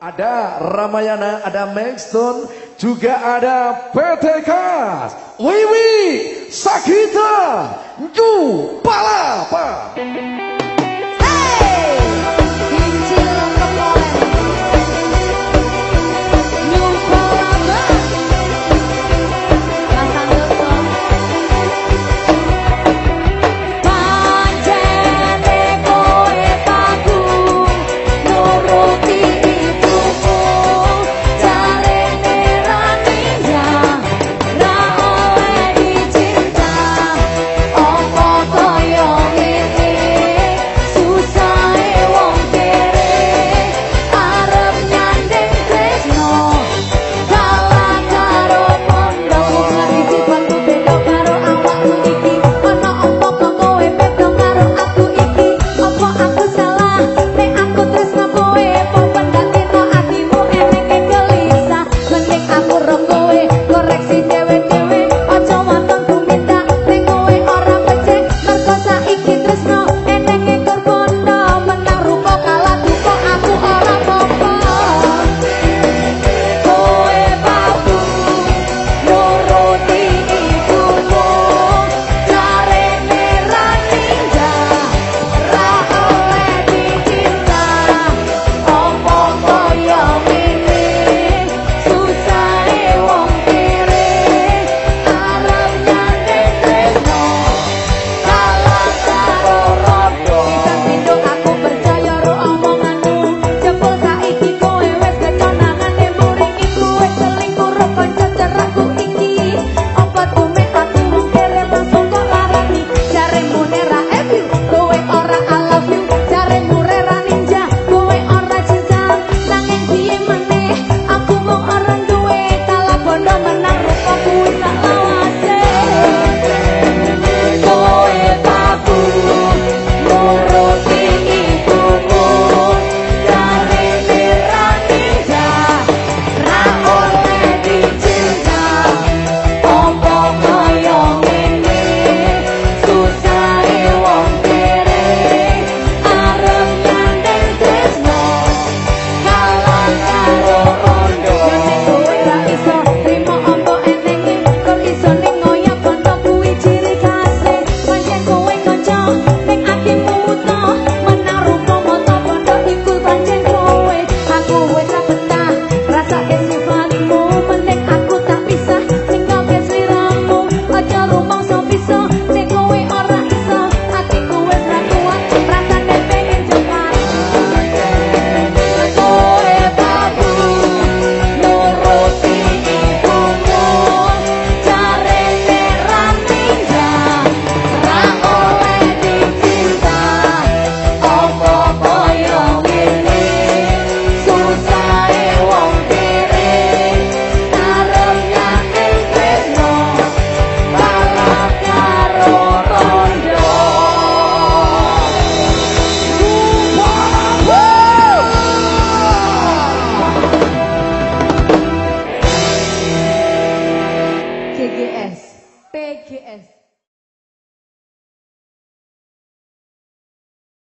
Ada Ramayana, ada Maxstone, juga ada PT Kas, Wiwi, Sakita, Ju, Palapa. PGS. PGS.